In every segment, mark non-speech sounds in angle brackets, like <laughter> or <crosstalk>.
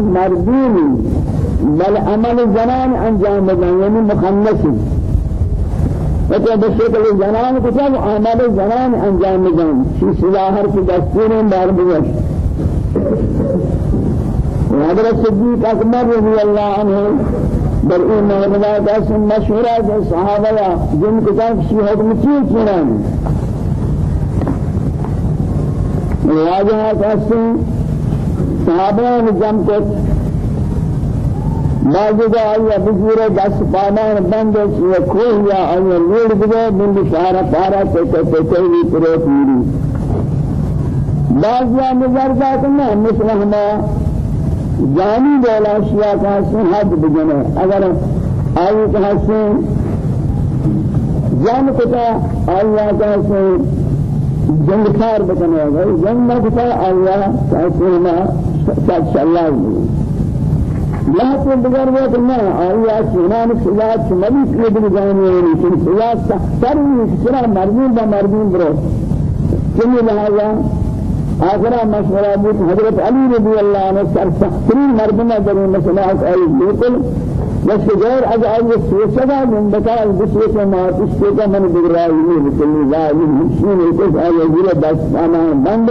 مردين بل عمل زنان انجام بدن يعني مخنث. وجه بشكل زنان كتاب عمل زنان انجام بدن. في سلاحر في دستور بار بيش وحضرت صديق اکبر رضی اللہ عنہ در این مہربہ کا مشہورہ صحابہ جن کتاب شی حکم چیز چنان. واجہ نے جم کو باجدا آیا بزرگ دس پامان بند یہ کوہ یا آیا لوڑ گئے بند شہر پارا تے تے تے وی پرے پوری بعضیا نظر ذات میں مثل ہما جانی دولا اشیاء کا حسن حد بجنے اگر آئی کا حسن جان کتا آیا کا حسن جنگ کار بکنے گا جنگ نہ کتا آیا کیسے نہ لا سرا مرمون با مرمون برو آخرا مشورہ بود حضرت علی رضی اللہ عنہ سر سخترین مردمہ در مسئلہ آئی بالکل بس غير از آئی سوچا من بتا دوسرے کو ما اس من بگرائی کلی ظالم مسلم ہے کہ آئی بس أنا بند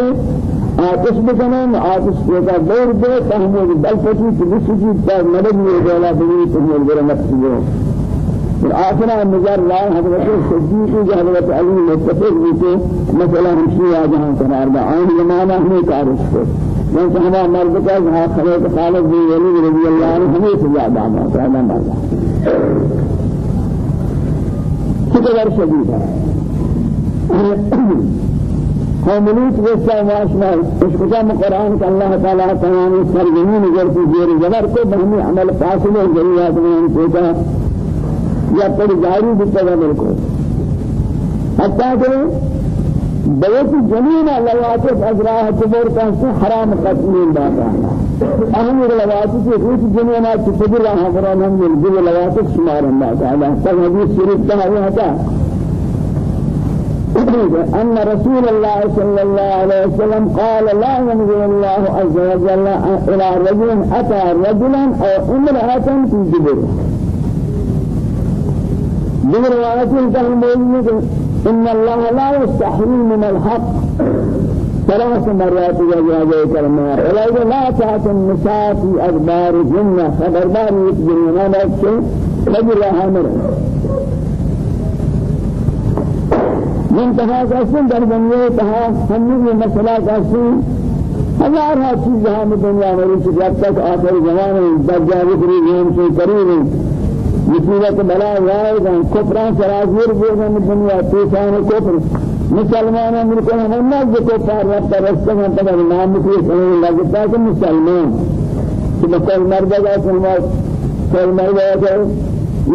آتش بکنن آتش کا دور دے تحمل بل پتی کسی چیز پر مدد نہیں دیلا بگری تمہیں میرا نفس جو اور آخرہ مجر لا حضرت صدیق حضرت علی متفق بھی کہ مثلا ہمشی آجہاں قرار دا آئین زمانہ ہمیں تعرف کو من هذا مرد کا ها خلق خالد بن ولید رضی اللہ عنہ ہمیں سزا داما فعلا مرد کتر شدید؟ ہے قوملوت وسا واشنا اس قدام قرآن کا اللہ تعالیٰ تمام سرزمین جرتی زیر زبر کو بہمی عمل فاصل ذریعات میں سوچا یا پر جاری بتا کو. حتى کہ بيت جميع لواتف تبور كان حرام قتلين باقا أهم لواتف يخوش جميع تفجر لها فرام هم يلجل لواتف شمارا باقا هذا حديث شريف تهوي هذا أن رسول الله صلى الله عليه وسلم قال لا ينظر الله عز وجل إلى رجل أتى رجلا أو امرأة في جبر. جبر رواية تهمل إن الله لا يستحيي من الحق. ثلاث مرات يجاز كلمة ولا لا تأت النساء في أدبار جنة خبردار يتجنون الشيء رجل هامر من تها قسم در دنیا تها همین مسئلہ قسم ہزار ہا چیز ہم دنیا میں جب تک آخر زمان زمانے دجال کری ہم سے قریب مصیبت بلا وائد ہیں کفران سرازیر بودن دنیا پیشان کفر۔ مسلمان امریکہ ہم نہ جو کفار رب رستے ہیں تب نام کی سنیں لگتا کہ مسلمان کہ بکل مرد ہے سلمان کل مرد ہے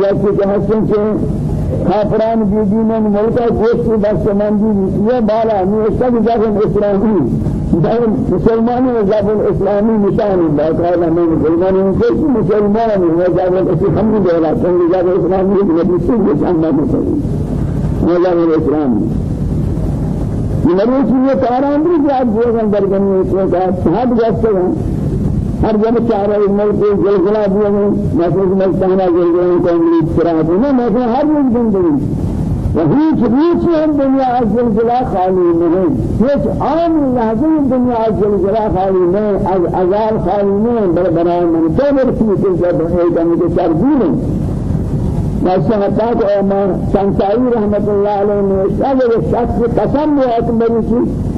یا کہ حسن سے کافران بیدین ملکہ گوشت دست مندی یہ بالا نہیں سب جگہ اسلامی دائم مسلمان وجاب الإسلامي نشان الله تعالى من مسلمان كيف مسلمان وجاب الإسلام هم دولا كان وجاب الإسلامي النبي صلى الله عليه وسلم وجاب الإسلامي مريض یہ تاران بھی جاب جو اندر بنی ہے کہ صاحب جیسے ہیں ہر جگہ چارہ ملک زلزلہ بھی ہے مثلا ملتانا زلزلہ کو امید کرا میں ہر زندگی وهيج ريش الدنيا عزل جلا خالي نہیں هيج عام لحظه الدنيا عزل جلا خالي نہیں از عذاب خالي نہیں بر برای من دو برسی جب ہے کہ مجھے ترجمہ واسه حتى کہ ما شمسائی رحمت اللہ علیہ نے اشار شخص قسم ہے اکبر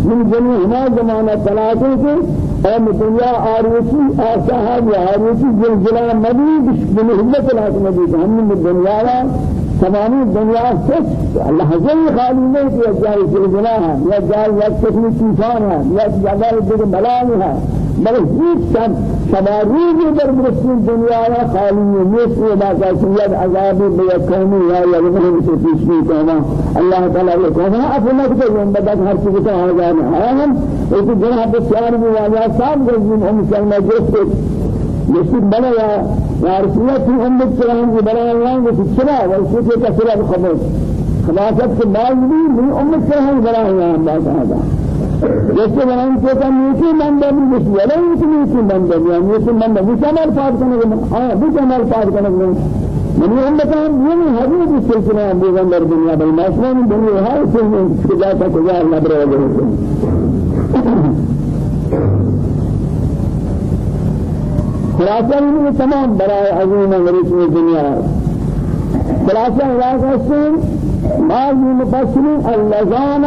من جميع ما زمانہ ثلاثة اور دنیا آروسی آسہاب یا آروسی زلزلہ مدی بنحبت الحکمدی ہم دنیا تمام دنیا سچ اللہ جل خالی نہیں کہ جائے زلزلہ ہے یا جائے یا کتنی طوفان ہے یا جگہ دیگر بلان ہے بل هیچ سب شماریز در مرسل دنیا یا خالی نیست و باقا سید عذاب بیکونی یا یلمه بسی پیشنی کہنا اللہ تعالی یہ کہنا اپنا کہ یہ بدک ہر چیز کا آزاد ہے ہم ایک جنہ بسیار بھی والا صاحب گزین ہم مسلمان جس يصير بلا يا يا رسول الله في أمك كلام بلا الله في الشراء والشيء كسر الخبر خلاصة بعض من أمك كلام بلا الله بعد هذا جیسے بنائیں کہ کم نیکی بندہ بھی بس ولا نیکی نیکی بندہ بھی نیکی بندہ بھی کمال پاس کرنے گے ہاں بھی کمال پاس کرنے گے من یہ بتائیں یہ نہیں حدیث کی سلسلہ ہے پیغمبر دنیا بل مسلمان دنیا ہے اس میں خدا کا خدا اللہ برے خلاصہ یہ تمام برائے عظیم امریکی دنیا. خلاصہ علاقہ سے بعض مفسرین اللذان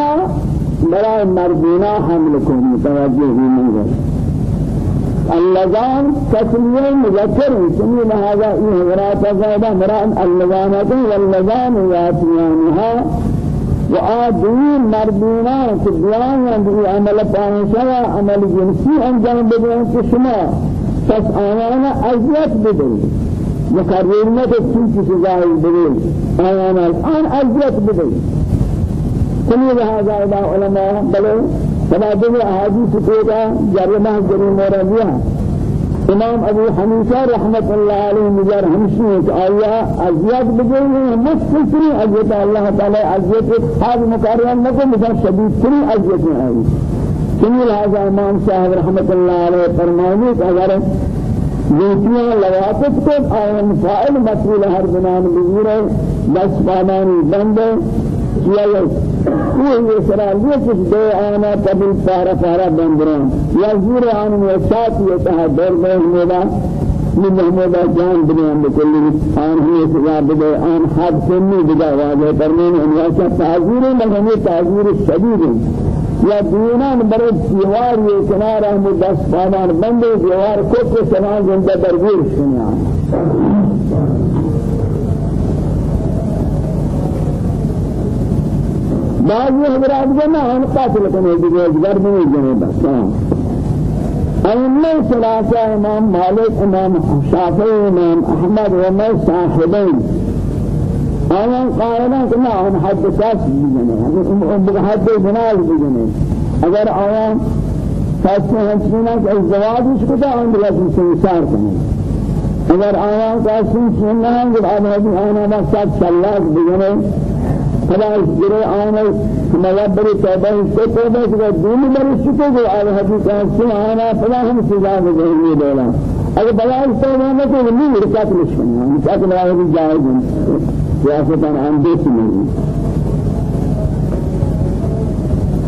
برائے مردینا حمل متوجہ ہی نہیں ہے اللذان تسمية مذكر سمي لهذا إيه وراء تزايدا مران اللذانة واللذان ياتيانها وآدين مردينا كبيان يندي عمل فاحشة عمل جنسي أنجام بدون كشما پس آیانا ازیت بدهی مقرر نکه چیزی سزایی بدهی آیانا الان ازیت بدهی کنی لہذا إلى علماء بلے تبادل احادیث کوتا جرمہ جری موردیہ امام ابو حنیفہ رحمت اللہ علیہ مجر ہمشی کہ آیا ازیت بدهی مستقری ازیت اللہ تعالی ازیت حال مقرر نکه مثلا شدید تری ازیت آئی. سنی لہذا امام صاحب رحمت اللہ علیہ فرمائے کہ اگر نیتیاں لواتت کو آئین فائل مسئول ہر بنان بزیر بس پامانی بند کیا یہ سرا یہ کچھ دے آنا قبل پارا پارا بندران یا زیر آن میں ساتھ یہ کہا دور میں میرا من محمود جان بنیان بکلی آن ہمیں سزا بدے آن حد سنی بدا واضح کرنے ان یا تعذیر مگر تعذیر شدید یا دینان برای دیوار یہ کنار ہم دست پادان بندے دیوار کو کو سمان زندہ درگیر سنیا بعض حضرات نہ ہم قاتل کرنے دیگے میں نہیں جنے بس ائمہ ثلاثہ امام مالک امام شافعی امام احمد و میں صاحبین. آیان قائلان کہ نہ ہم حد ساس بجنے ہم حد بنال بجنے اگر آیان ساس میں ہم سننا کہ الزواج اس کو تو ہم لازم سنسار کریں اگر آیان کا سننا ہے کہ آن ہم آنا ما سات سلاس بجنے فلا جرے آنا ملابر توبہ سے توبہ سے دین مرش کو جو آل حدیث کا آنا فلا ہم سزا بجنے دولا اگر بلا اس توبہ میں تو نہیں رکعت مشکل ہے رکعت میں جائز ہے سياسة عن بيت منه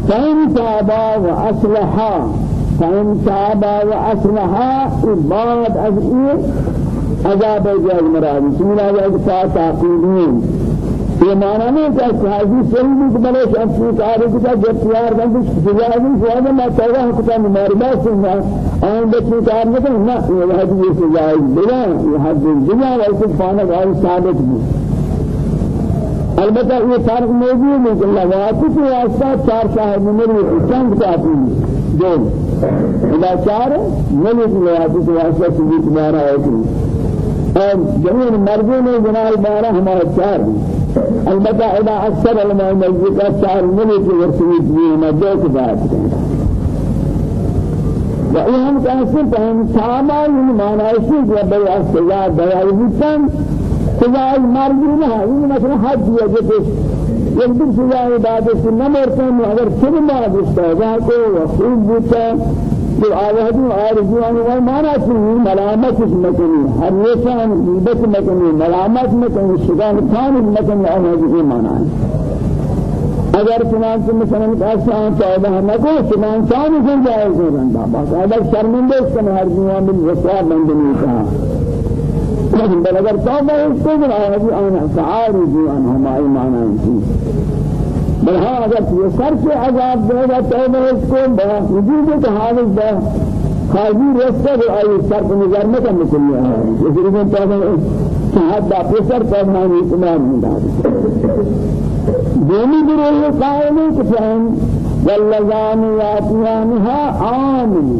فإن تابا وأصلحا فإن تابا وأصلحا إباد أذئي عذاب جاز مراد سمنا جاز فاتاقيدين نہیں کہ حاجی سلمی کو بلے شخصی کارے کو جب پیار بند جوابی جواب میں توبہ کو تم مربا سننا آن بچی کار نہ یہ حاجی یہ سزا بلا یہ حاجی جنا ویسے پانا گاڑی ثابت بھی البتہ یہ فرق موجود ہے کہ لغاتی کے واسطہ چار صاحب میری چند کافی دو. اذا چار ملی کی لغاتی کے واسطہ سبیت بارہ ہے اور جميع مردوں نے جناح بارہ ہمارا چار البتہ إذا اکثر علماء مسجد کا چار کی ورسویت بھی ہمیں دو کے بعد وإهم كان سبحان ساما من معنى شيء يبي أصلا دعاء بيتان سزائے مرگی نہ ہے یہ مثلا حج دیا جو ایک دن سزائے عبادت سے نہ مرتے ہیں اگر مار دیتا ہے کو خوب بوتا تو آوہدی آرزوان و مانا چیزی ملامت اس مکنی؟ ہر نشان غیبت مکنی ملامت مکنی شگان خان مکنی آوہدی یہ مانا. ہے اگر چنانچہ مثلا آسان توبہ نہ کو چنانچہ نہیں جائز ہے بندہ بس اگر شرمندہ اس کا ہر دنیا میں وسوا بندنی کا بل اگر توبہ اس کو بنا ہے أنا تعارض عن ہما ایمان ہیں بل ہاں اگر یہ سر سے عذاب دے گا توبہ اس کو وجود کے حالت دا خالی رستہ ہے آئی سر کو نظر میں کم کلیہ ہے اس لیے توبہ صحت دا پسر پر مانی نہیں دا دینی گروہ قائل ہے کہ فہم واللزان یاتیانها آمن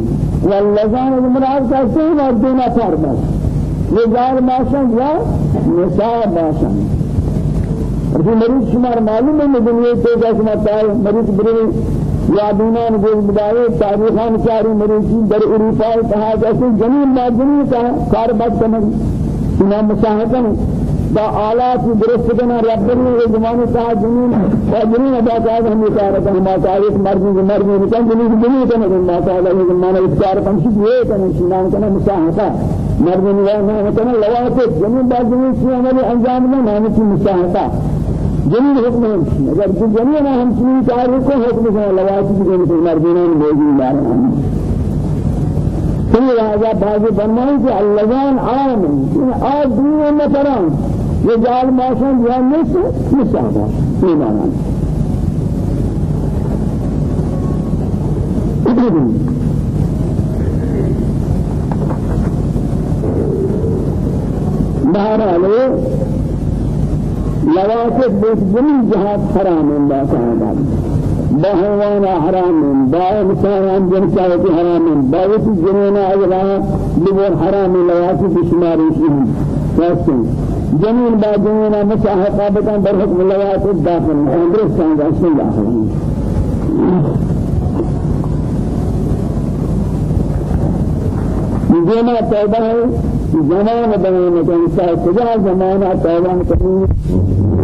واللزان المراد سین اور دینا فرمت رجال باشن یا نساء باشن اور مریض شمار معلوم ہے دنیا تو جیسے متا ہے مریض بری یا دینان گل بدائے، تاریخان چاری مریضی در اروپا کہا جیسے جنین با جنین کا کار بات کرنے سنا مساہدن با آلات درست کنا رب نے یہ زمانے کا جنون و جنون ادا کر ہم یہ کہہ رہے ہیں ہمارا تاریخ مرضی مرضی نکن جنون جنون کنا ہمارا تعالی زمانے اختیار کم شد یہ کنا شنان کنا مساحتا مرضی نہ کنا لوات جنون با جنون سے عمل انجام نہ نام کی مساحتا جنون حکم ہے اگر جنون ہم چنین تاریخ کو حکم ہے لوات کی مرضی نے موجود ہے كل هذا بعض فرمائے کہ اللذان عام ہیں آج دنیا میں تران یہ جال ماشان یا نس مسابہ ایمانا بہرحال منافق بس زمین جہاد حرام ان با صحابہ بہوانا حرام ان با انسان جن چاہتے حرام ان با اس جنونا اگلا لبور حرام لواسی بشماری شہم فاسم جنون با جنون مساحقہ بکن برحق ملوات الداخل اندرس سانگا اسم داخل جنا پیدا ہے زمان بنانے کا انسان کجا زمانہ پیدا کرنے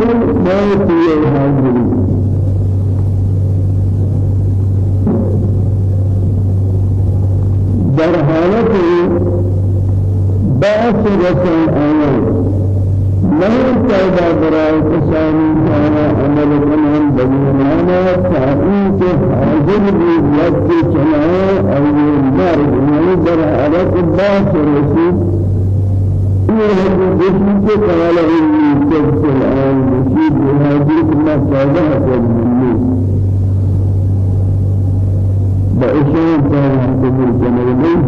این کل موتی حاضری در حالت باس رسول آیات نہیں پیدا برائے کسانی کانا عمل کنن بلیمانا تائی کے حاضر بھی وقت چلائے اور مرد یعنی در حالت باس یہ ہے جسم کے قوالا ہوئی تبسل آن نصیب کنا پیدا کرنے بإشارة كان قبول جمالين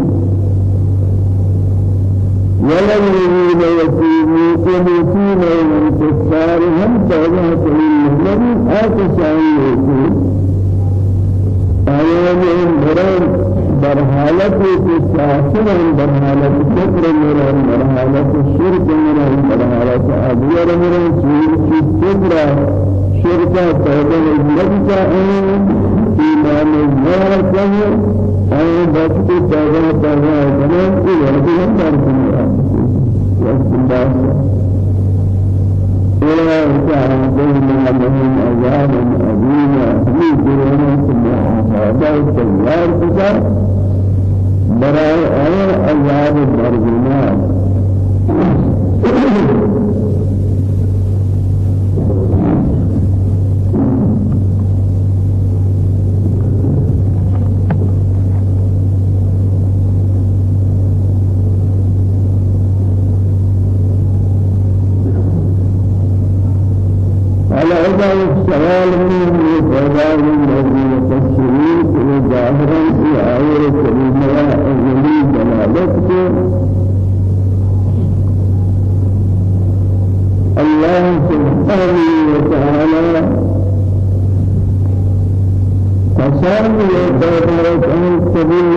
ولم يريد يتيبوا كمتين من كفار هم توبة للمهمد آتشان يتيب آيان مران برحالة كساسنا برحالة كفر مران برحالة الشرك مران برحالة أبيار مران شرك كفر شركة توبة للمهمد إيمان الله كه أي بس كتابة تابع كمان إلى هذه الدرجة والسباس أولئك عندهم لهم عذاب أليم هم يجرون ثم هذا التيار كذا براء عذاب الدرجات على هذا السؤال من الفضاء الذي يفسرون ظاهرا في آية كريمة الذي دلالته الله سبحانه وتعالى فسان يتبارك عن سبيل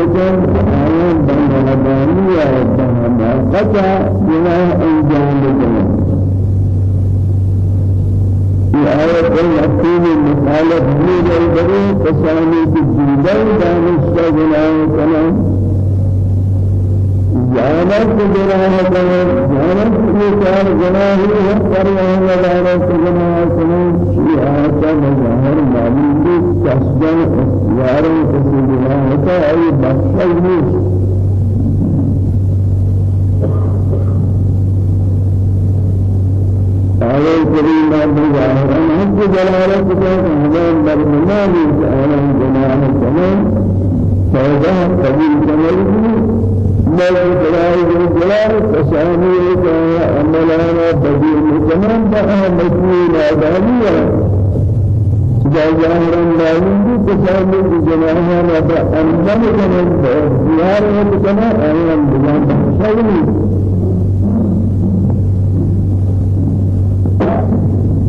آيات بنهدانية بنهدانية بما أنجام آية المكتوب المخالف من البري تسامي في الجنة دانش جناه كلام جانت جناه كلام جانت مثال جناه وقر وهو دارت جناه كلام آية مظاهر معلوم كسبا اختيار كسب جناه أي بخشل آية كريمة بظاهر حق جلالة الله برمنا من عالم جماعة الزمان فهذا قبيل جمال مال جلال جلال تسامي عملانا بديل الزمان بها مسؤول آدمية جاهر المعلوم تسامي جماعة رب أنزل جمال زيارة جماعة عالم جماعة شيء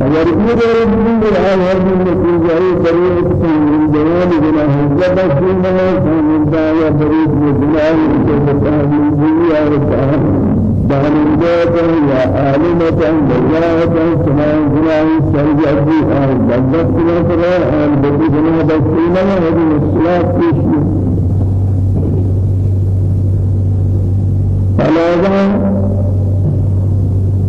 اگر یہ رب العالمین من نتیجہ بریت من جوال جناح جب سننا سندا یا بریت من جناح کے تحویل دنیا اور دانندات یا عالمات بجاءت سماع جناح سرجدی اور بدت نصر اور بدی جناح بسینا هذه الصلاه پیش فلا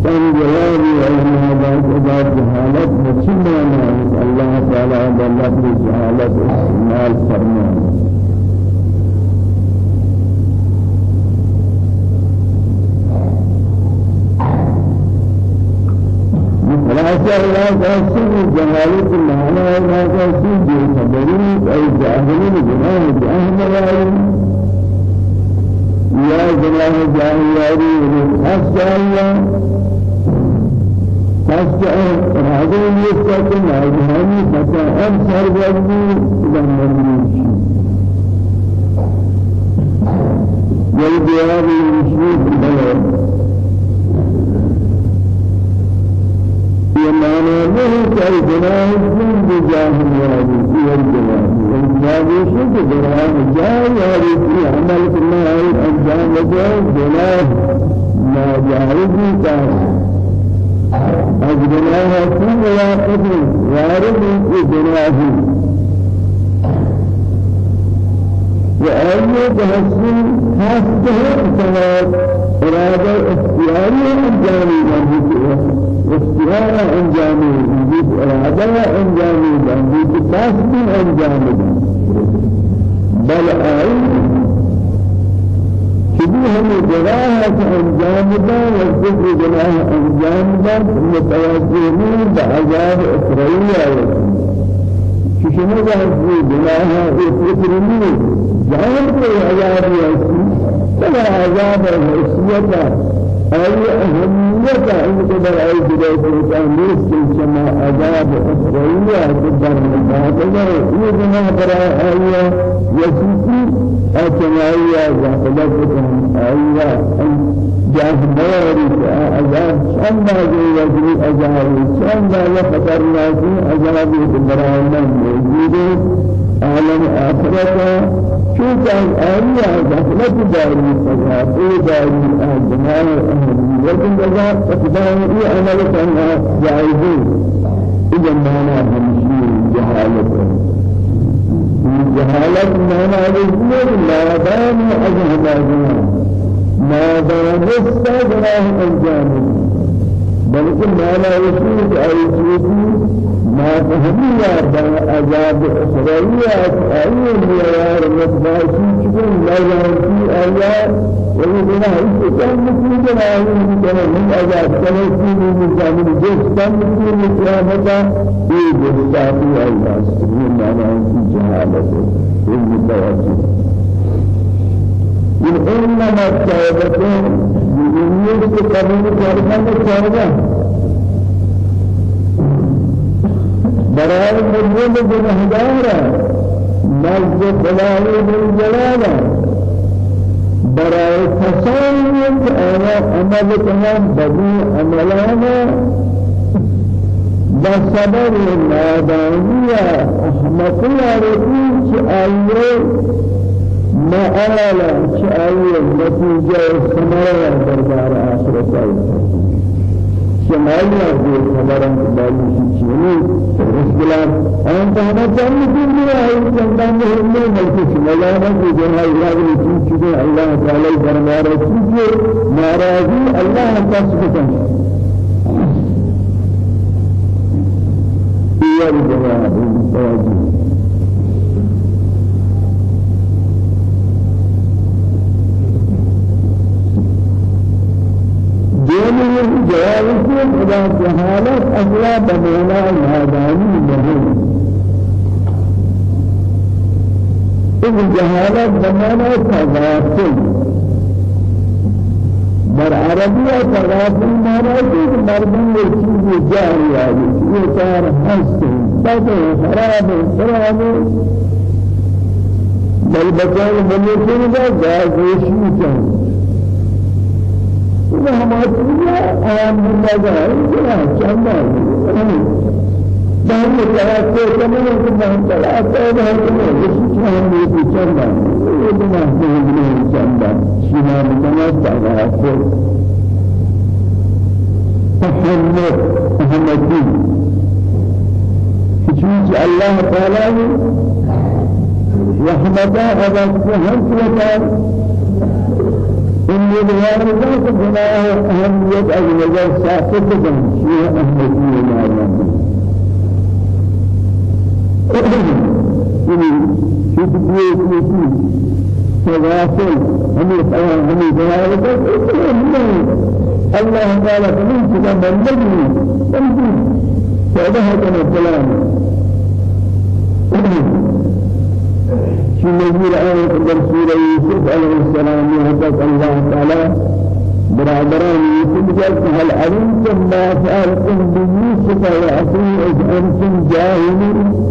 كان جوابي علم هذا إذا جهالت مسلمة الله تعالى بالله جهالت استعمال فرمان. خلاصة الله قاسم جهالت المعنى الله قاسم جهالت أي جاهلين جناه جاهل يا جناه جاهل خاص جاهل فاسع هذا يستطيع هذه فتا أبصر وجهي إذا مدريش والجواب المشروط بلد يمانا به كي جناه الدين بجاهل وادي في الجناه والجواب يشوف جناه جاهل وادي في عمل الله الأنجام جناه ما جاهل كان أجبناها في مواقف وارد في جناه وأي تحسن خاصة سواد إرادة اختياري أنجامي جانبي اختيار أنجامي جانبي إرادة أنجامي جانبي كاسب أنجامي بل أي شبه هم جناح انجام دا والذكر جناح انجام دا بعذاب اسرائيل ششنا جاهزي جناح اسرائيل في عذاب ياسي فلا عذاب الحسية أي أهمية عندك برأي بداية التأميس كما عذاب إسرائيل تدر من هذا إيه جناح برأي يسيسي أتنايا غفلتكم أيها جاه موري أجاب شما جو وجري أجاب شما يخطرنا في أجاب برانا موجود. عالم آخرة. شو كان آية غفلت داري فجاء داري أجمال لكن جزاء أتباعي عمل كان جائزين إذا ما نعلم جهالته جهالت معنى رجل لا دام أجهباجنا ما دام استجراه الجانب بلکہ مانا رسول أي چیزی ما فهمية عذاب إسرائيل أي ميار مطباشي چکن لا ينفي آيات وإذا كان مسلم جناهم كان من عذاب من جانب جس كان مسلم قيامتا في جساتي الله سبحانه معنى في جهالته في المتوجه إنما التوبة بدنيا قبول كرنا التوبة برای مجرم گناهگار نزد خدای جلال برای کسانی که آیا عمل کنند بدی عملانا بسبب نادانی احمقی رسول که آیه ما که آیه نتیجه سمایا دربار آخرت شمالي أبو خبران بالي شيء رسولان أنت هذا جانب الدنيا هاي جنبان مهم ملك شمالي أبو جنها الله يجيب الله تعالى دربار شيء ناراضي الله تسبحه هي الجواب الواجب جواب سے خدا جہالت أصلا بمولا نادانی نہیں إن جہالت بمانا تغافل. در عربیہ تغافل مہاراجی کہ مردم یہ چیز جاری آگی یہ کار ہست بد بل بچان کا جاز ریشی چاہیے دنیا عام بندہ جائے چند آگی بعد الثلاثة كمان كمان ثلاثة بعد كمان يسمعون بيجي يبنى بيجي جنبا شما بكمان ثلاثة تحمل أهمتي كشوش الله تعالى رحمته هذا هم كذا إن الوالدات جناه أهمية أجل ساكت جن شيء أهمية ما يعلم ini itu dia itu تواصل هم هم جواب الله تعالى من كذا بندني بندني فهذا هذا الكلام شو نزول آية من سورة يوسف عليه السلام يهدف الله تعالى. برادران يوسف جل هل علمتم ما فعلتم بيوسف وأخيه إذ أنتم جاهلون؟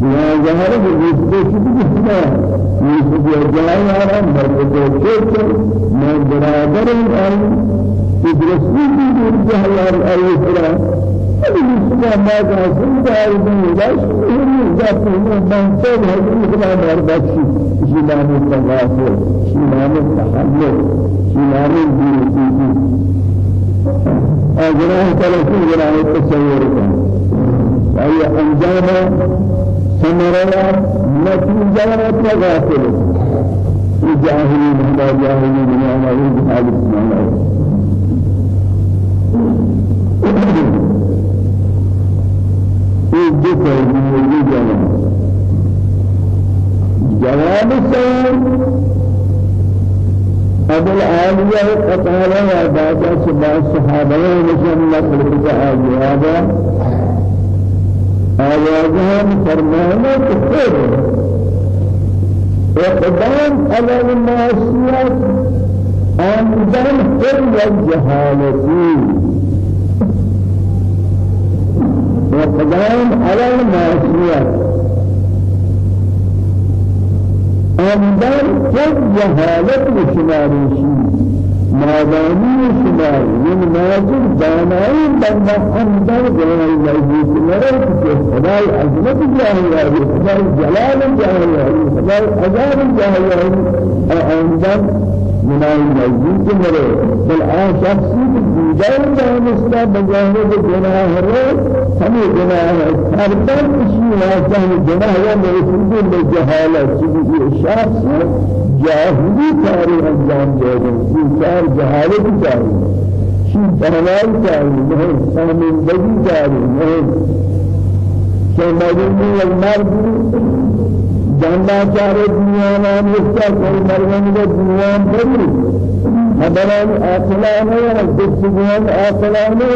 بیا ظاهر ہے اس کو شدید ہے یہ جو جائے آرام مرد کو چھوڑ میں برادر ما ہے لاش یہ ذات میں منتو ہے کہ ہمارا بچی جنان التغافل جنان التحمل جنان الدين أجراه ثلاثين جنان التصور أي أنجام ثمرات نتيجة تغافل الجاهلين هذا جاهلين من أنا أريد حالك من الذكر من الجواب جواب السؤال أبو العالية قطالة وعبادة سبع الصحابة ومسلم لك الجواب آوازان فرمانا كفر اقدام على المعصيات آمدان فر والجهالتي اقدام على المعصيات آمدان فر جهالت وشمارشي مادانی شمار من ماجر دانائی بندہ اندر جلال مجید مرد کہ خدای عظمت جاہی خدای جلال جاہی خدای عذاب جاہی اندر منائی مجید مرد بل آن شخصی کہ دیگر دانستا بجانب گناہ رو ہمیں گناہ ہے ہر دن اسی واسطہ گناہ ہے میرے سنگل میں جہالت چیزی شخص جاهلی کاری انجام دادن این کار جهالت کاری شی بهوال کاری نه سامندگی کاری نه که مدنی المرد جانا چاره دنیا نام یکتا کوئی مرمن کو دنیا بری مدران آخلانه و دستگوان آخلانه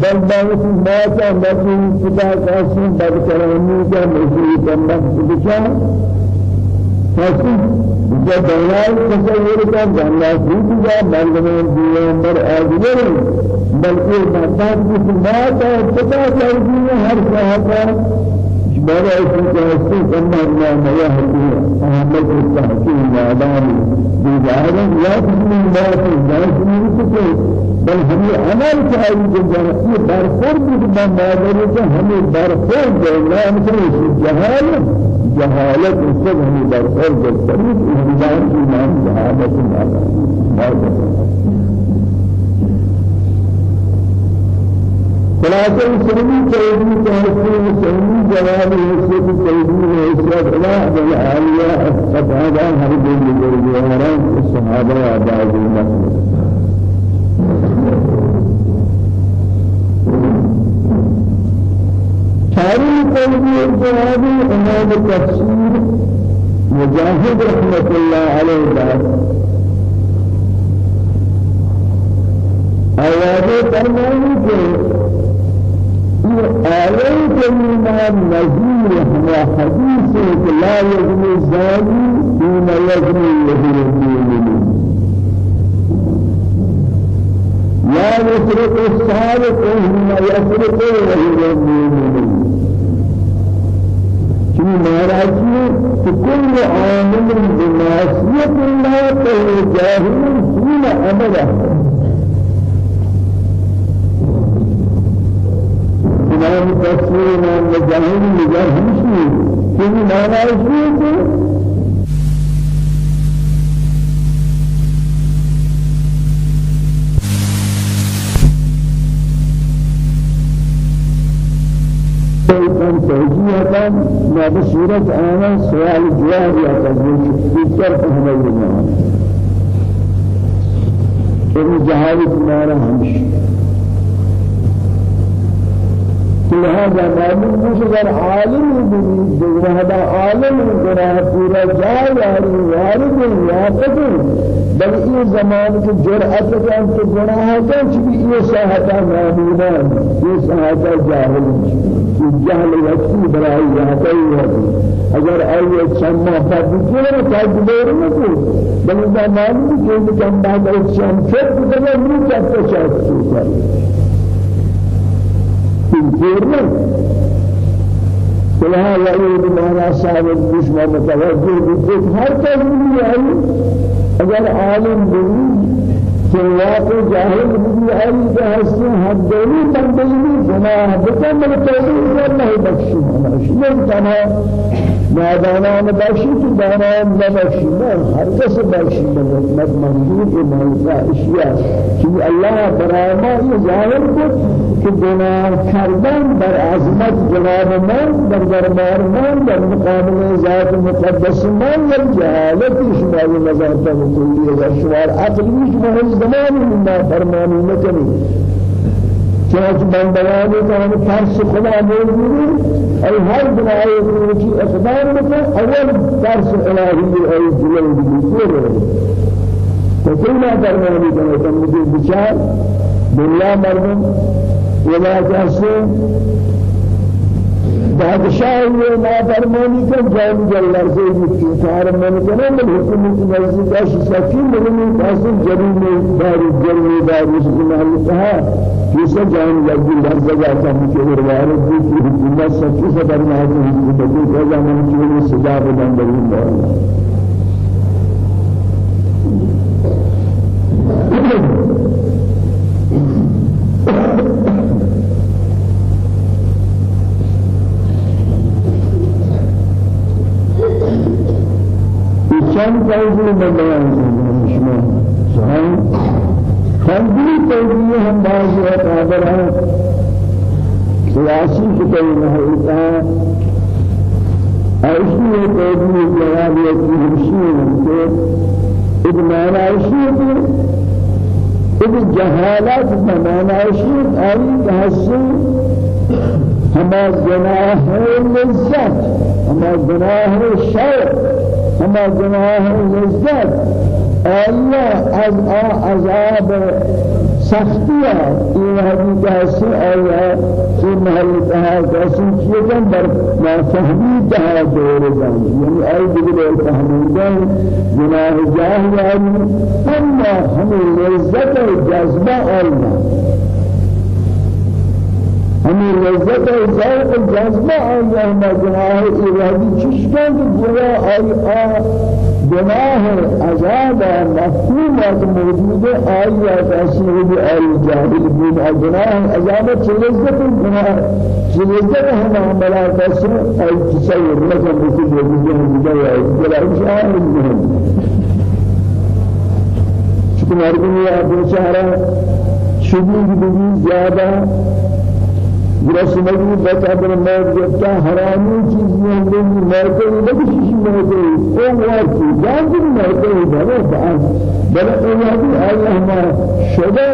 بل باوس ما چا مسیح خدا کاسی بدکرانی کا مسیح کمبخ بچا جب دنیای تصور کا جاننا سیکھ جا بندنے دیے اندر آجر بلکہ بات کی ہے پتہ چلتی ہے ہر صاحب بڑا اس کو اس کرنا نہ نیا ہے احمد نادان دیدار یا کسی بات جائز نہیں کہ بل ہمیں عمل کہ یہ برخورد بھی بندہ ہے ہمیں برخورد دینا ہم جہالت جهالت السبب من بالفرد الطريق إهدان إيمان جهالة. هذا خلاصة السلمي سيدي تحسين سلمي جواب حسيت سيدي وحسيت لا بل عالية الصحابة هرب الجواران الصحابة وعباد المسلم تعليم قلبي الجوابي إمام التفسير مجاهد رحمة الله عليه ذات آيات فرماني کہ آيات كلمة نزيل هو حديث لا يزني الزاني حين يزني وهو المؤمن لا يفرق السابق وهم يفرق وهو المؤمنون في مهراجي كل عامل بمعصية الله فهو جاهل فيما أمره إمام تفسير إمام جاهل مجاهل شيء. في مهراجي كان توجيه كان ما بصورة أنا سؤال جواب يا تجوز في طرف هم الإمام ابن جهالة مارا همش لهذا معلوم مش اگر عالم بھی هذا عالم گناہ پورا جائے یاری وارد یافت بل یہ زمان کی جرأت کے انت گناہ کا چبی یہ ساحتا معلومان یہ ساحتا جاہل جہل وقتی برائی یافت ہے اگر آئیے چما فاضل تجبیر نہ کو بل زمان کی کہ کم بعد چم چھت کرے نہیں چاہتے چاہتے۔ تنكيرنا كلها يعيد معنا صاحب الدشمن متوجه بالذات هر كلمة يعني اگر عالم بني؟ سواق جاهل بني أي جهسن حد دولي تنبيني جناح بكمل توبه الله بخشي من تمام ما؟ دانا بخشي تو دانا بخشي ما هر کس بخشي مد منظور ایمان اشیاء. کہ اللہ برای ما یہ ظاہر کو کہ گناہ کردن در عظمت جناب من در دربار من در مقابل ذات مقدس من یا جهالت شما نظر کلی و شمار عقلی شما زمان من فرمانی نکنی چنانچہ بیان ہے کہ فرش خدا موجود ہے ہر بنائے کی اقدار میں اول فرش الہی ہے جلال بھی تو کوئی نہ فرمانی کرے تو مجھے بچار دنیا مردم ولا جاسے بادشاہ یہ نافرمانی کا جان جل لرزے کی کار من کرے من حکومت نزدیک اش سکین من قاسم جریم دار جرم دار اس محل کہا کہ سے جان جل لرزے جاتا ہے کہ روایت کی حکومت سچی سے درنا ہے حکومت کو زمان کی سزا بدن دیں چند توجیه بیان شما سهان خندی توجیه هم بعضی قادر ہیں سیاسی کی کوئی نہیں ہے ایسی توجیه جواب یہ کہ ہمشی ہے کہ معنی ایسی ہے کہ جہالت معنی ایسی ہے کہ حسن ہما گناہ لذت ہما گناہ شوق ہما گناہ لذت اللہ از عذاب سختیہ این حدیث ہے آیا کہ محل کہا کیسی چیزیں بر نافہمی کہا دور جان. یعنی آئی دیگر فہمیدن گناہ جاہل آئی اما ہمیں لذت جذبہ اللہ ہمیں لذت و ذوق و جذبہ آیا ہم گناہ ارادی چشکن کہ گناہ آئی آ گناہ عذاب مفہوم از موجود آیا تأثیر بھی آئی جاہل بین گناہ عذاب چه لذت گناہ چه لذت ہم عملہ تأثیر؟ آئی تصور لکن بسی جو دیگر دیگر آئی جلال شاہر مهم چکہ مردمی آدھو چہرہ شدید بھی زیادہ جرس مجموع بچا در موت جبتا حرامی چیزی ہیں جو مرتے ہیں لگی شیشی مرتے ہیں أو وارتی جان بھی مرتے ہیں بھلے بآن بلے اوہدی آیا ہما شدہ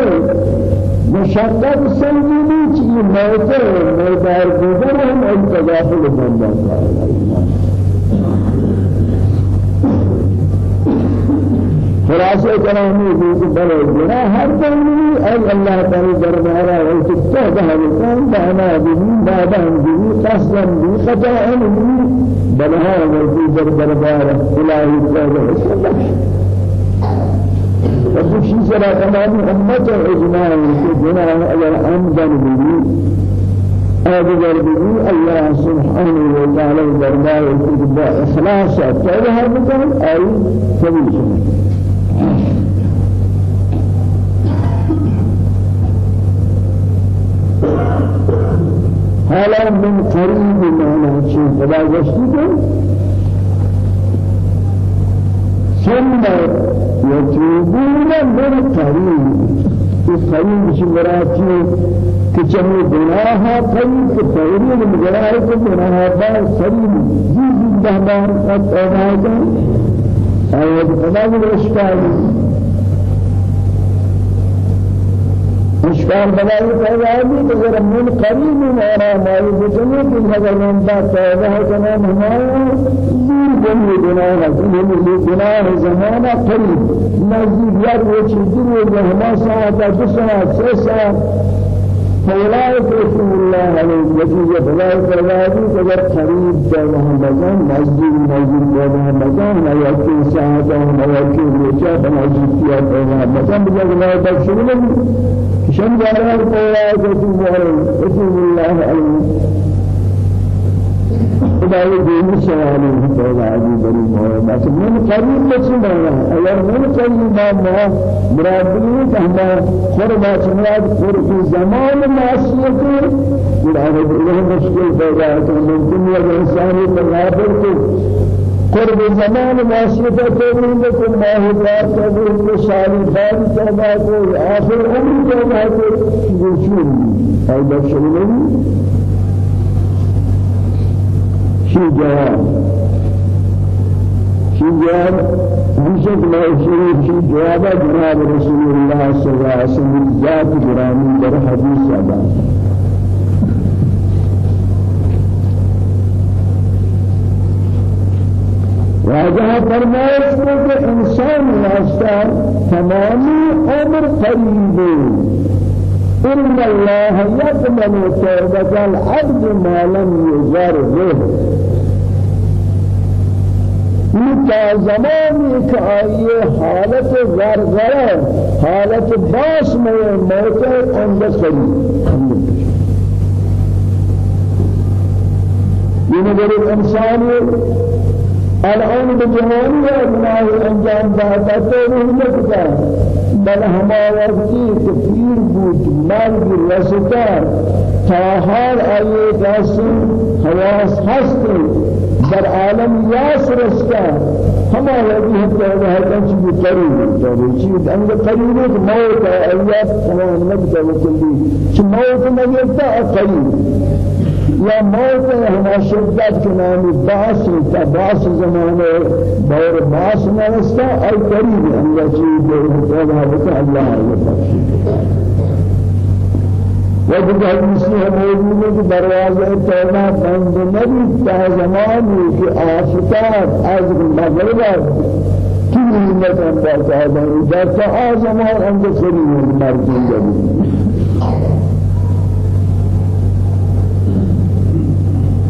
مشقت سنگینی چیزی مرتے ہیں مردار گزر ہم انتظافل بندہ کارا خلاصه كلامي في بلد جنا. هر كلمه أي الله تعالى دربارا والتكه ده الكون بهنا به بعد هم به قصدا به خطأ به بلها والتي دربارا إلهي تعالى وبشي سرا تمام أمة إجماع جناح أجر أمدن به أجر به الله سبحانه وتعالى دربار الكتاب إخلاص توبة بكم أي سبيل. حالا من قریب معنی چیز بلا گشتی که ثم يتوبون من قريب قريب شمراتي كجمع گناہ قريب كفيري من گناہ کو گناہ بار قريب جيد دهبار قد اوائدا آيات اشکال بنائی پیدا بھی کہ اگر من قریب ہمارا مائی بچنے کہ اگر من گناہ ہے کہ ہم یہ گناہ زمانہ قریب نزدیک یاد وہ چیز دور ہے ہمارا ساعت دو ساعت سه ساعت فأولئك رسول الله عليه نتيجة فأولئك الذين تجر قريب جاءهم مكان مسجد مسجد جاءهم مكان ما يأتي ساعة ما يأتي رجاء مسجد جاءهم مكان بجاء الله تكشفون شن جارا فأولئك رسول الله عليه خدای دین سوال پیدا علی بری مولا بس من قریب بچی مولا اگر من قریب ما مرادی کہنا خرما چنیاد خور کی زمان معصیت مراد اللہ مشکل پیدا کہ ممکن ہے انسانی برابر کو قرب زمان معصیت تبرین کو ماہدات تبرین کو شالی بار توبہ کو آخر عمر توبہ کو وجود اور بخشنے شي جواب شي جواب ما شريف شي جواب جناب رسول الله صلى الله عليه وسلم ذات جرامي در حديث هذا واجہ فرمائش کو کہ انسان واسطہ تمامی عمر قریب. إن الله يقبل توبة العبد ما لم يزره تا زمانی که آیه حالت غرغره حالت باس میں موت اندر نظر انسانی الان بجوانی ابناء انجام داتا تو رحمت بل ہما وقتی کہ پیر بود مرگ رستا تا حال آئیے کسی حواس ہست در عالم یاس رستا ہما وقتی ہم کہنا ہے کہ چیز قریب ہے چیز انگ قریب ہے موت ہے تمام نبتا وکلی چی موت نگیتا قریب. یا موت ہما شدت کے نامی باس تا باس زمانے دور باس نرستا ای قریب اللہ چیز دے توبہ بتا اللہ علیہ وجد حدیثی ہے موجود ہے کہ دروازہ توبہ بند نبی تا زمانی کہ آفتاب از مغرب کی نعمت اندر تا در تا زمان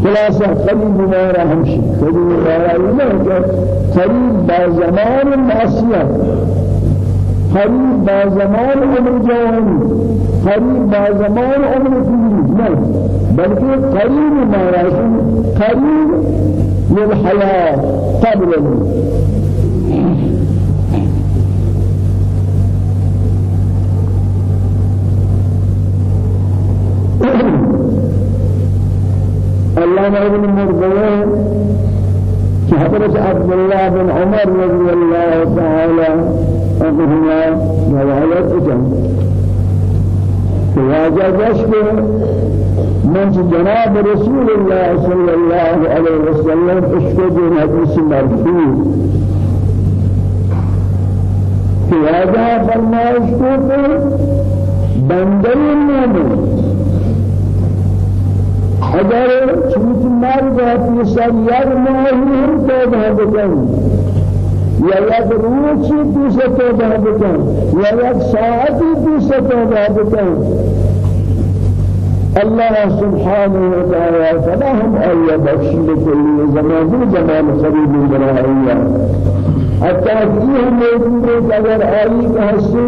اندر قریب خلاصة قريب ما رحمشي قريب ما رحمشي قريب بزمان معصية قريب بزمان عمر جوان قريب بزمان عمر فيه لا بلکہ قريب ما رحمشي قريب للحياة. قبل <clears throat> علامة ابن مرضوي حضرت عبد الله بن عمر رضي الله تعالى عنهما رواية جن فواجه جشك من جناب رسول الله صلى الله عليه وسلم اشتد حديث مرفوع فواجه فرمائش کو بندر المؤمن. اگر چیز مال جاتی سر یاد ماهی هم توبه بکن یا یک روچی دوسرے توبه بکن یا یک ساعتی دوسرے توبه بکن الله سبحانه وتعالى فلهم أي بخش لكل زمان زمان خريب براهية حتى فيه موجود اگر آئی کہستے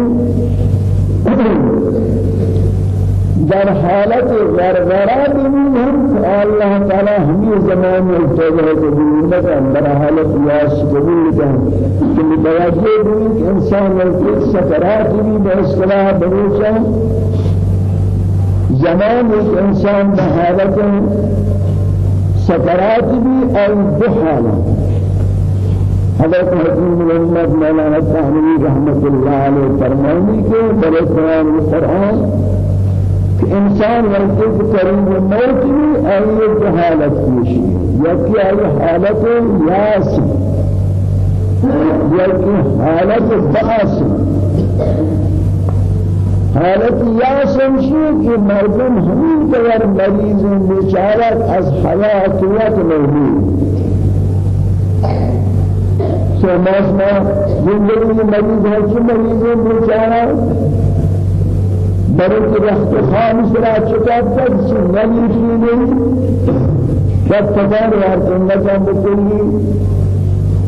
در حالت غرغرات من هم الله تعالى هم زمان ملتزم قبول نکن در حالت یاس قبول نکن کہ متوجہ بھی انسان کے سکرات بھی بے بروچا زمان ایک انسان بحالت سکرات بھی اور دو حالت حضرت حکیم الامت مولانا تحمیل رحمت اللہ علیہ فرمانی کے بڑے قرآن انسان وقت قریب موت بھی ایک حالت پیشی یا کہ آئی حالت یاس. یا کہ حالت باس حالت یاس ہمشی کہ مردم ہمیں قدر مریض بیچارت از حیات وقت موجود شماس ما زندگی مریض ہے کہ مریض ہے برے رخت خامس را چکاب تک سنگلی شیلی شب تکار یار کنگا بکلی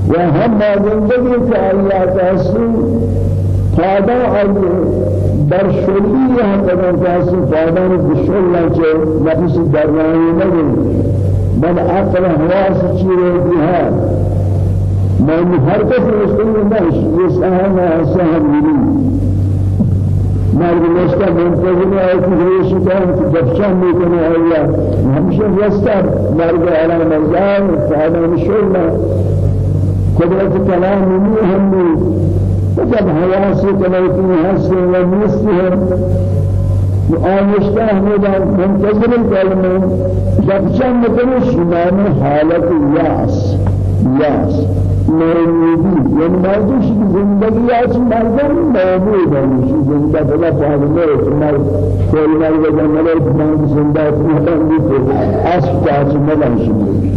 و ما زندگی کے آیات حسن فادا آئیے در شلی یہاں قدر کاسی فادا نے بشل لچے نفس در رہی نگل بل عقل حواس چیرے دیہاں من هر کس مسلم نش يسأل سهم مني مرد نشتا منتظر ہے کہ ریش کام دفشان میکنه آیا. ہمیشہ رستا مرد علی مرزان فعلا مشورنا قدرت کلام منی ہم وجب حواسی کلیتی حس و نسهم آنشتا ہمیں منتظر کلمه. دفشان میکنه شمان حالت یاس. یاس نومیدی یعنی مردوش زندگی از مردم نومید همیشه زنده بلا فاهمه مرد کوئی مرد جنگل مرد زنده مردم بیت اسب تاج مدن شدی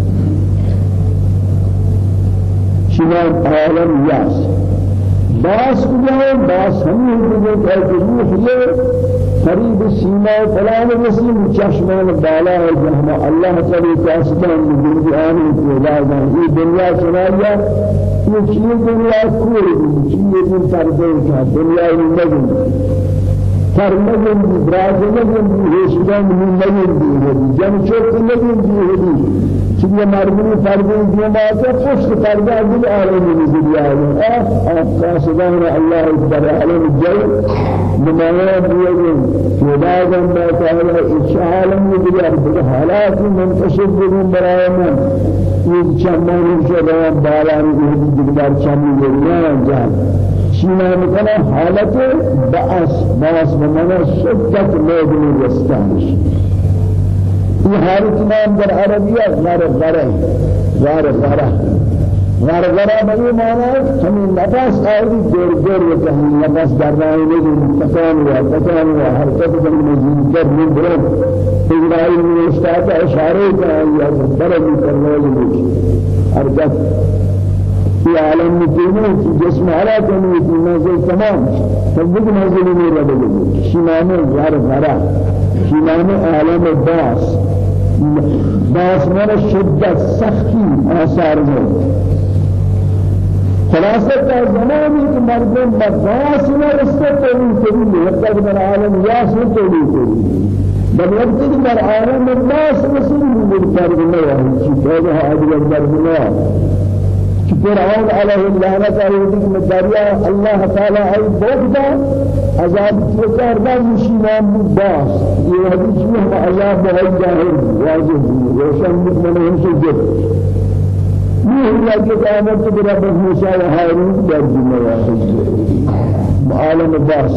شنان عالم یاس باس کجا باس ہمیں دیگه کہ روح قریب سیما فلان وسیم چشمان بالا ہے جہاں اللہ تعالی کاسدان من آمین پیدا ہے۔ یہ دنیا چنایا یہ چیز دنیا کوئی چیز دن پردے کا دنیا نہیں۔ فرمگن براز نگن هیچگاه من نگن دیگری جن چوک نگن دیگری چون مردمی فردی جماعت خوش فردا دل عالم نزدی آیا آه قاصدان الله در عالم جل نمایان دیگری خداوند ما تعالی ایش عالم نزدی آیا حالات منتشر بودن برای من این چمان شده بالانی دیگر چمی دیگر جان شینا میکنه حالت بعث بعث بمعنی شدت میدون رستانش این حالت نام در عربیه غر غره غر غره. غر غره به این معنی همین نفس دور دور و همین نفس در راه نگیم تکان و تکان و حرکت کنیم مزید در من برم اسرائیل من استاد اشاره کنه یا برمی کرنے حرکت. في عالم الدين جسم على كم نازل تمام. تبدو نازل من ربه شمامه غار غرا. شمامه عالم باس. باس من الشدة سختی آثار میں خلاصة زمانی کہ مردم باس من استقبال كبير وقت من عالم ياس كبير بل وقت من عالم الناس مسلم من فرق الله شيء هذا هذا الدرب فرعون عليه اللعنة من دريا الله تعالى أي بوجدا عذاب تكار دا مشينان باس یہ حدیث میں ہم عذاب بہت ظاہر واضح روشن ہم سے جب یہ اللہ کے قیامت کے رب موسیٰ و ہارون در دنیا واحد عالم باس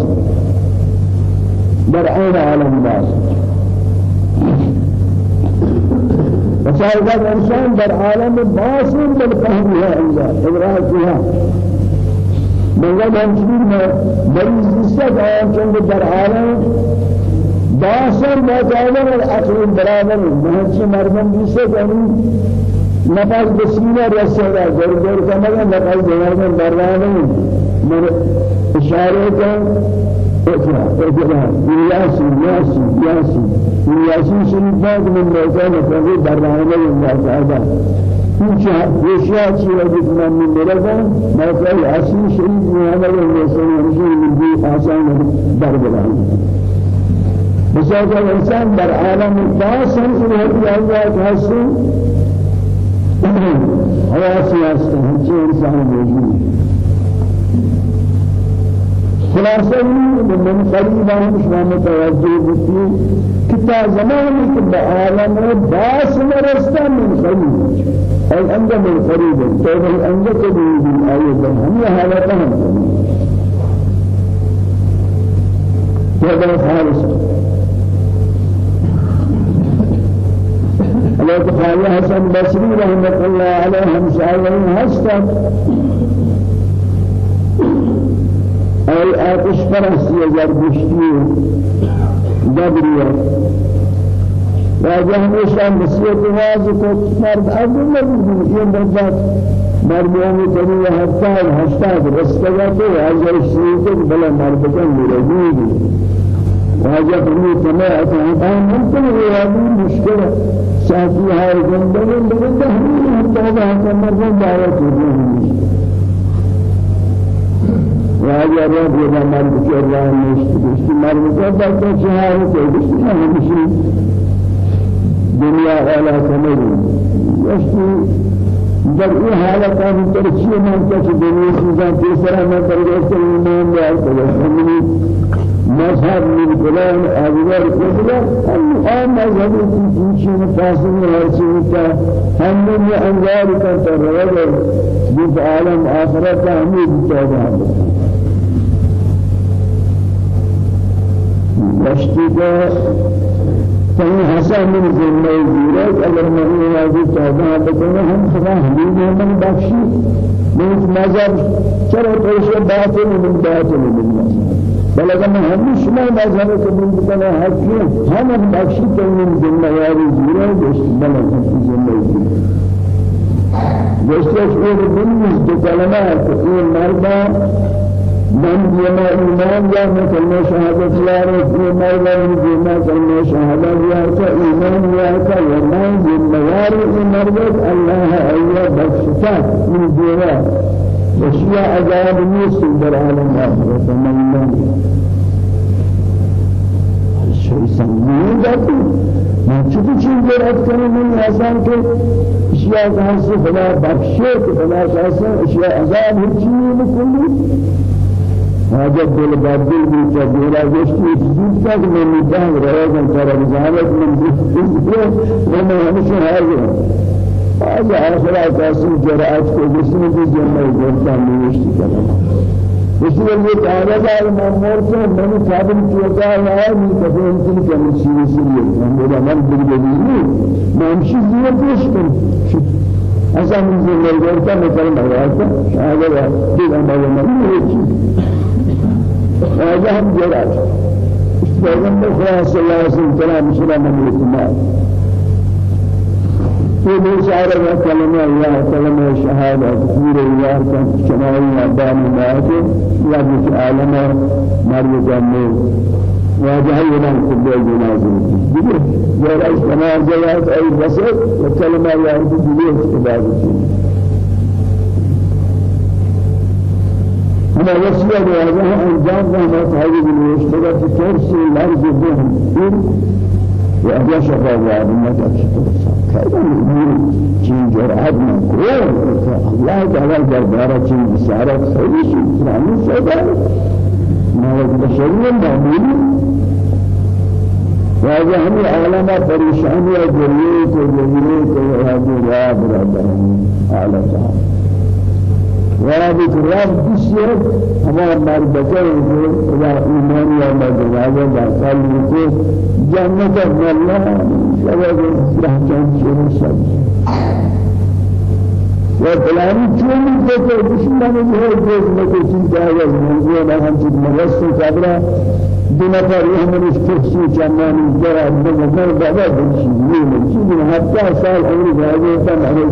در عالم باس فشاهد الإنسان در عالم باطن بالفهمها إلا إدراكها من قد همشبير ما مريض جسد آيان چند در عالم باطن ما تعالى الأقل برابر مهنشي مردم جسد يعني نفاذ بسينة رسالة جر جر كما نفاذ جنرمن برابر من إشارة اقرا اقرا ياسين ياسين ياسين ياسين شريف بعد من مكان فضي برنامج الله تعالى كل شيء وجد من ما قال ياسين شريف محمد رسول الله من دي آسان در بلان بس هذا الإنسان در عالم هم إن هذه الله كاسين هو سياسة هم إنسان موجود خلاصة من قريبا شما متوجه بكي كتا زماني كتا عالم باس مرستا من قريب أي أنجا من قريب طيب الأنجا تبيد الآية هم يهالتهم هذا خالص الله تعالى حسن بصري رحمة الله عليه هم شاعرين هستا آتش فرس يجر بشتي دبريا راجع ہمیشہ نصیحت واز کو مرد اول نہیں یہ مرد مرد تری ہفتہ ہفتہ رستہ تو راجع شیخ بلا مرد کا مرید راجع ہمیں سماعت ہے ممکن یہ مشکل شاکی ہے زندگی میں ہم توبہ کرنا دعوت ہے راجع رب يدا مرد كرا مشت مشت مرد كرا بس شهر كيف مشي دنيا على كمل مشت جب یہ حالت ہے ترچی میں کہ دنیا سے تیسرا میں گئے ایمان یا تجسمی مذهب من فلان أبوار كذا الآن مذهب في شيء فاسد هر شيء كا هم من أنوار كتر رجل عالم آخرة تعميد توبة مشتی کا کہیں حسن من ذمہ دیرت اگر میں واجب توبہ بکنه هم خدا حمید من بخشی. من نظر چرا پیش باطل من باطل من بل اگر میں ہمیشہ میں نظر قبول بکنه حقی ہم بخشی تو من ذمہ یاری دیرت بل اگر ذمہ دیرت جسد یہ دنیا کلمات یہ مردا من دیما ایمان یا کلمه شهادت یا رسول مرد من دیما کلمه شهادت یا کا ایمان یا کا یمان دیموار مرد الله ایا بخشتا. من دیما وشیا عذاب نیست در عالم آخرت من من. شيء سمين جاتي ما چوب چیز جرأت کرنے من آسان کے اشیاء سے خدا بخشے کہ خدا شاسے اشیاء عذاب میں حاجت دل بدل بھی کہ دیرا گشتی جس کا میں نگاہ رہا ہے کہ رمضانت من جس میں ہمیشہ حاضر ہوں آج آخرہ کاسی جرأت کو جسم کی جمع گرتا نوشتی کرنا اس لیے یہ تعالیٰ ہے مامور سے میں نے ثابت کیا ہے میں کبھی ان کی کمی چیز سے یہ میرا من دل گئی میں ہمشی زیادہ پیش کروں أصلا من زندگی گرتا میں کلمہ رہا تھا شاید ہے کہ ہمارے من یہ چیز هذا هم جرات پیغمبر خدا صلی اللہ علیہ وسلم کلام شرع من الاعتماد في بشارة وكلمة يا كلمة شهادة كثير يا كمال يا دام مات يا بك عالم مريض جميل واجه ينام كل جنازة بيجي جرأت كمال جرأت أي بسط وكلمة يا بيجي استفادة أنا وصية بهذا أنجام ما تعيد المشترك في كرسي الأرض بهم وأبيا شفاء الله ما تكشف كذا من جين جرأت كل الله تعالى جبارة جين بسارة خير شيء سلام سيدا ما هو بشرية معمول وهذا هم عالم پریشانی و جریه و جریه و هذه لا برادر على تعالى ورابط رب بسير هما مربكه إلى إيمان يا مجنازة داخل يكون جنة الله شباب شيء شب وفلانی چون تو دشمن ہے جو کوئی چیز ہے منظور ہے ہم چیز مرست صبر بنفر يهمل استفسي كمان الجراد بنفر بابا بنشي يوم شيء حتى سال عمر جاهز كان عليه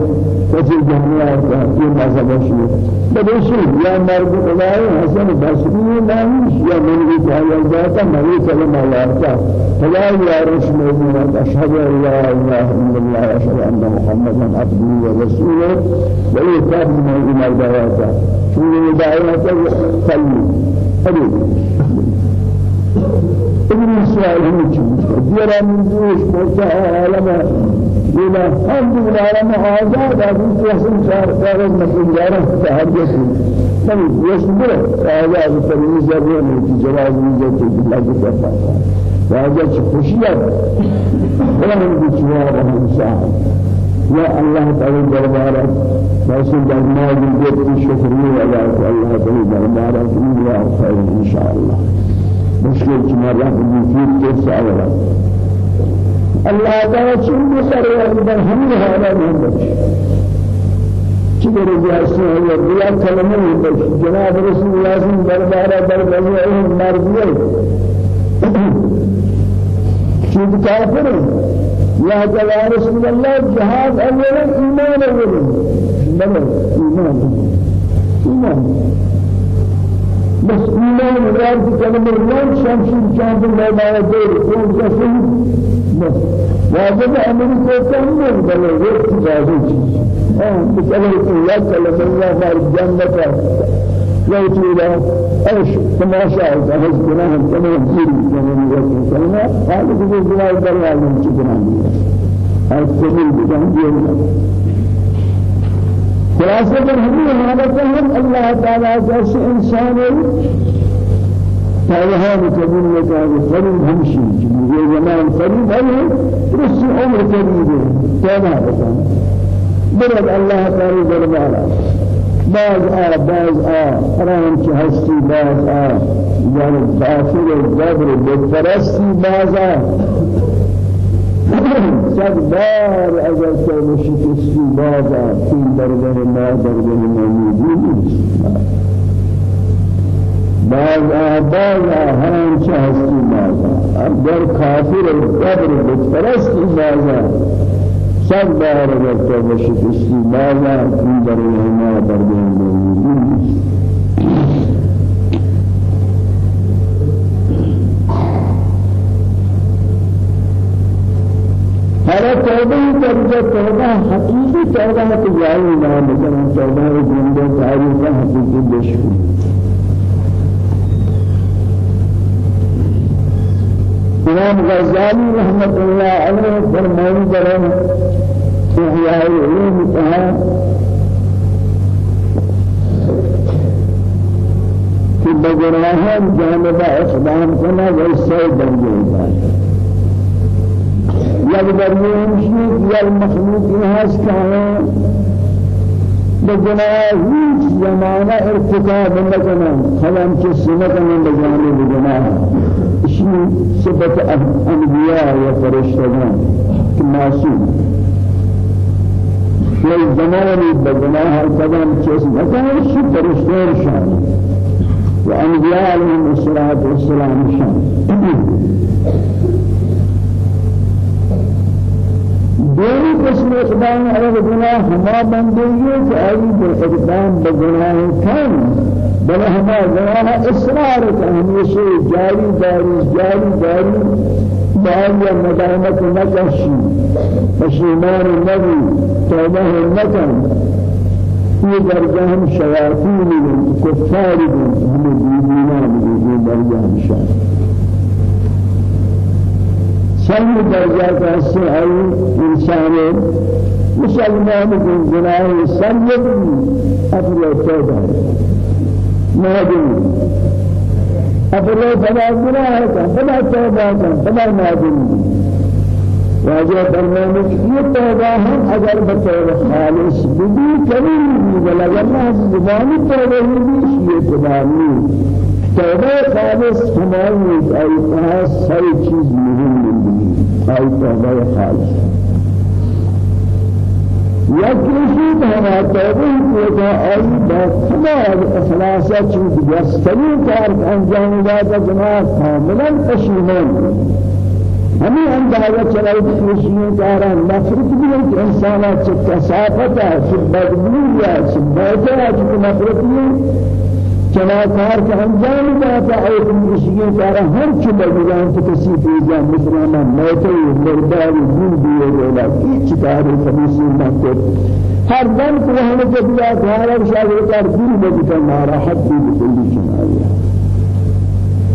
كثير جهنيات في مذهب الشيء بدوشي يا مرد الله حسن بصري لا يا من يتعالى ذاته ما يسلم الله فلا يا رسول الله أشهد أن لا إله إلا الله أشهد أن محمدا عبده ورسوله. ويتاب من الدعوات شو الدعوات خلي خلي ابن إسرائيل جرى من جوش بوتا عالم إلى الحمد لله عالم آزاد أبو يحسن شهر كارز مكين جارة تهرجس من يصبر آزاد ترمي زبير من جواز من جوش الله جفا وهذا خوشيات ولهم بجواب إنسان يا الله تعالى دربارك بس درما جيت شكري ولا الله تعالى دربارك إن شاء الله مشکل چما رفت مفید کے ساورا اللہ تعالی چن بسر در ہمیں حالا محمد چگر جاسے ہے دیا کلمہ جناب رسول اللہ صلی اللہ دربارہ دربارہ اہم مرضیہ چیز کافر یا جلا رسول اللہ جہاد اولا ایمان اولا بلد ایمان. ایمان. بس ایمان مراد کلمه ایمان شمشیر چاند میدان دور کون کسی بس. واجب کم نہیں بلے وقت ہاں بسالہ کہ یا کلمه اللہ مار جنت لو تیرا إيش تماشا جهز گناہ تمام یہ کلمہ حال کو گناہ دریا میں چکنا ہے اور سبیل بدن خلاصة هذه حالة هم الله تعالى جالس إنسان فهذا متبين لكان قريب همشي. في زمان قريب هل رس عمر كما بكان برد الله تعالى دربارا بعض آ بعض آ حرام هستی بعض آ يعني داخل الجبر بالفرستی بعض آ صد بار اگر توبه شکستی بازآ این درگه ما درگه نومیدی بازآ بازآ هر آنچه هستی بازآ گر کافر و گبر و بت‌پرستی بازآ صد بار اگر توبه شکستی بازآ این درگه ما درگه نومیدی هذا توبة درجة توبة حقيقي توبة تجاري لا مثلا توبة جنده تعريف حقيقي بشكل امام غزالی رحمت اللہ علیہ فرمان درم احیاء علوم کہا کہ بگراہم جانب اقدام کنا ویسے درجے دار دریان شید یا مخلوقی هست که بجناه هیچ زمانه ارتکاب نکنن خلام که سنکنن بجانب بجناه اشی صفت انبیاء و فرشتگان که معصوم. شيء زماني بجناه القدم كيس مكان شو فرشتين شان وأنبياء عليهم الصلاة والسلام شان. قسم اقدام علی گناہ ہما بندگی کہ ای بالاقدام بگناہ کم بل ہما گناہ اصرار کہ ہمیشہ جاری داری جاری داری داری مدامت نکشی پشیمان نبی توبہ نکن یہ درجہ ہم شیاطین کفار ہم دیدینا بھی درجہ ہم شیاطین سلم درجات أسر أي إنسان مسلمان من جناه سلم أفضل توبة نادم أفضل فلا جناه فلا توبة فلا نادم واجه برنامج یہ توبہ ہے اگر بطور خالص بھی کبھی بھی ولا اللہ زبانی توبہ بھی یہ توبہ نہیں توبہ خالص ہماری ایتها ساری چیز مهم أي توبة خالص. يكرشي بهما توبة کا آئی با کمال اخلاصہ چیز یستنی کار انجام داتا جناب کاملا پشیمان. ہمیں اندازہ چلائی خوشیوں کارا نفرت بھی ہے کہ انسانا چھ کسافت ہے چھ بدبو ہے چھ بیتا چلا کار کا انجام داتا ہے خوشیوں کارا ہر چھ بدبوان تو کسی بھی جان مثلانا موتے مردار دین دیئے گولا ایچ کار خبیسی مکت ہر دن کو ہمیں جب دیا کارا شاگرکار دل میں بکر ناراحت بھی بکلی چنائیہ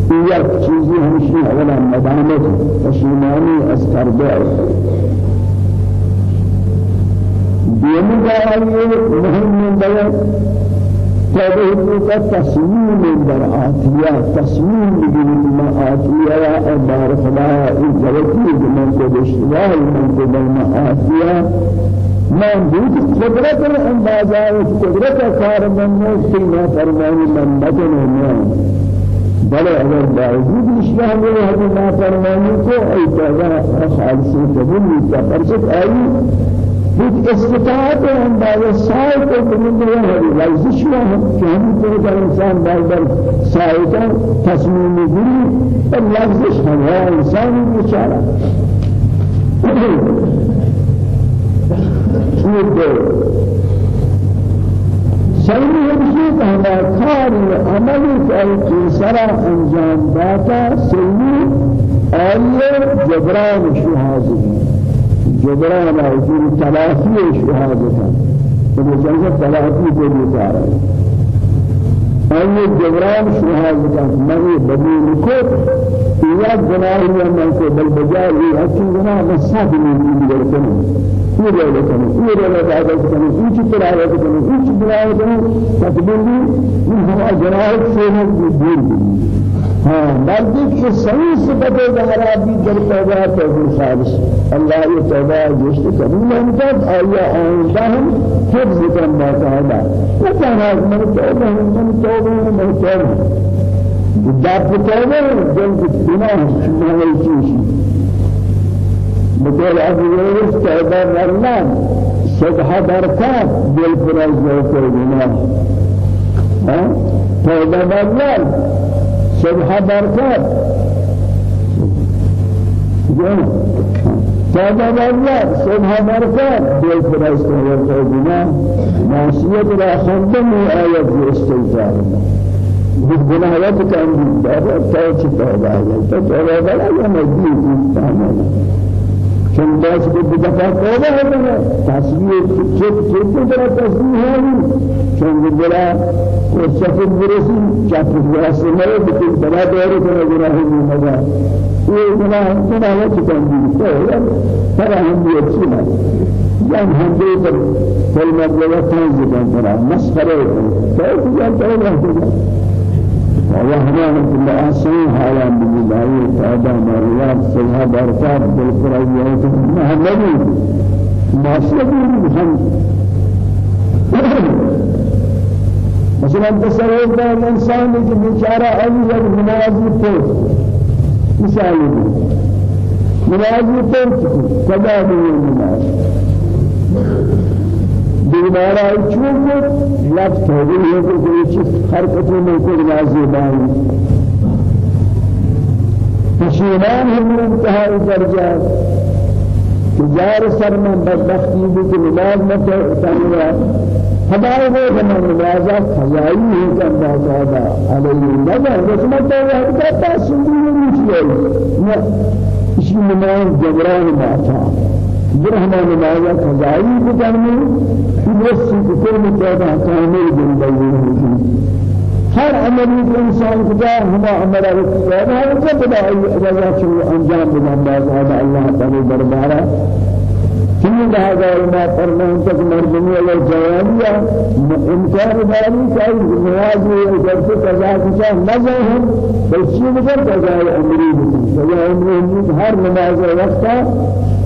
یک چیزی ہمشی اولا ندامت پشیمانی از کرده دیم جایی مهم من بیان تصمیم بگیرید ما آتیا و بار خدا این جوتی من اشتغال من بین آتیا من بود قدرت اندازه قدرت کار من نه فرمانی من بدن بل اگر باوجود اشیاء میں ہمیں نہ فرمانی کو ای پیدا خالص قبول نہیں پرچت آئی خود استطاعت انداز سائے کو بلند ہے شما کہ ہم کو کا انسان بار بار سائے کا تصمیم گیری اور لفظ ہے انسان بیچارہ سلمی ہمشی کہنا کاری عملی کہ سرا انجام داتا سلمی آئیے جبران شہادی جبران آئیے تلافی شہادتا تو جنگ تلافی کو بیتارا آئیے جبران شہادتا منی بدین کو یا گناہی من کو بل بجائے یہ اچھی گناہ نصاب نہیں دیگر یہ رہے کرنے یہ رہے عبادت کرنے اونچی تلاوت کرنے اونچی تلاوت کرنے تقبیلی من ہوا جناحت سے ہے دور ہاں مردی کی صحیح صفت دہرا بھی در توبہ توبہ خالص اللہ یہ توبہ جشت قبول انتا آیا آئندہ ہم حفظ کن باقاعدہ وہ کہنا ہے من توبہ من توبہ من توبہ دب توبہ جنگ گناہ شمال چیشی بطول أبويس صدح بركات بالفراز وكذا ها كذا مرنا صدح بركات كذا مرنا صدح بركات بالفراز وكذا معصية لا خندم آيات الاستغفار بالجنايات كان بالدار توجه توبة توبة ولا يمدي چون باز کو دفعہ توبہ ہوتا ہے۔ تصویر چپ چپ طرح تصویر ہے۔ چون بلا کو سفر برسی چپ برسی نہیں لیکن بلا دور کرے گناہ نہیں مزہ۔ یہ گناہ گناہ ہے چکن دی تو پر ہم بھی اچھی ہے جان ہم دے پر کوئی مطلب تنظیم کرنا مسخرے تو جانتے ہیں وهنا كل آسان حالا بجدائي تعدى مريات سلها بركات بالقرآن محمدي ما سيدي محمد مثلا تصور ده الإنسان اللي بيشارة أول منازل فوق مثال منازل فوق كذا منازل دوبارہ چون لفظ ہو گئی ہے کہ کوئی چیز حرکت میں کوئی بانی پشیمان ہم انتہائی درجہ تجار سر میں بدبختی بھی کہ نماز میں تنیا ہمارے وہ ہمیں نمازہ خزائی ہے کہ اللہ تعالیٰ علیہ نظر رسمت اللہ کہتا سنگی نہیں چیئے اسی نماز جبران باتا. برهما نمایا خزائی بکنی درستی کتر متعدا کامل زندگی ہر عملی کے انسان خدا ہما عمل اختیار ہے کہ بدا اجازت شروع انجام بدن باز اللہ تعالی دربارہ۔ كل هذا ما فرمان تك مردمي ولا جوابيا إنكار داري كأي نوازي وجرت كذا كذا نزهم بس شيء مجرد كذا أمري كذا أمري هر نماز وقتا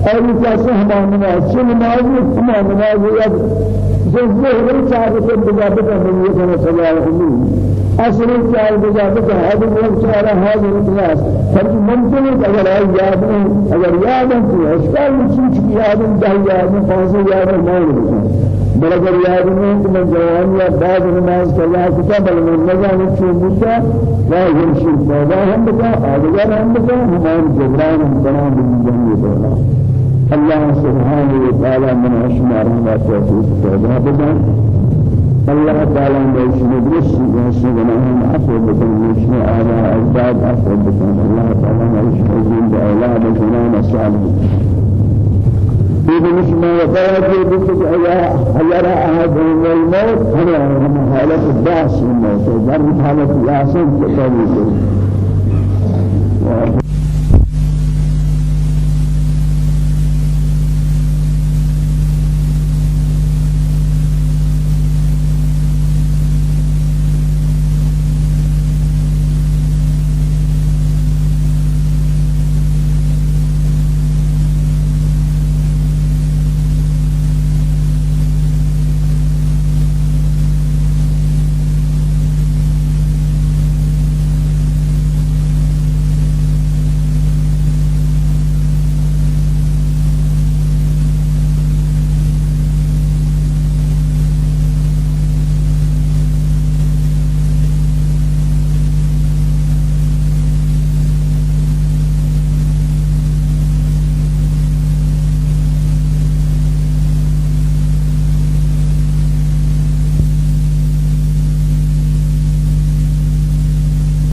أي كاسه ما نماز شيء نماز ما نماز يد جزء من شعب الدجاجة من يكون صلاة أمري أصل الشعب الدجاجة هذا هو شعب هذا الناس فممكن أجر ياد أجر ياد في أشكال شيء ياد ده ياد فاز ياد ما برگر یاد نہیں کہ میں جوان یا بعد نماز قضا کتا بل میں نجان چون بتا لا يمشي پیدا ہم بتا آدگر ہم بتا ہمارے جبران ہم تمام جنگی بولا اللہ سبحانہ و تعالی من اشمار ہم توفیق پیدا بتا الله تعالى ليس مدرس يحسن لهم عفو بكم يشن على أجداد عفو بكم. الله تعالى ليس مدرس بأولاد جنان صالح إذا مش ما وقعت بس أيا أيا أحد من الموت أنا حالة الداس من الموت جرب حالة الياسين كتابي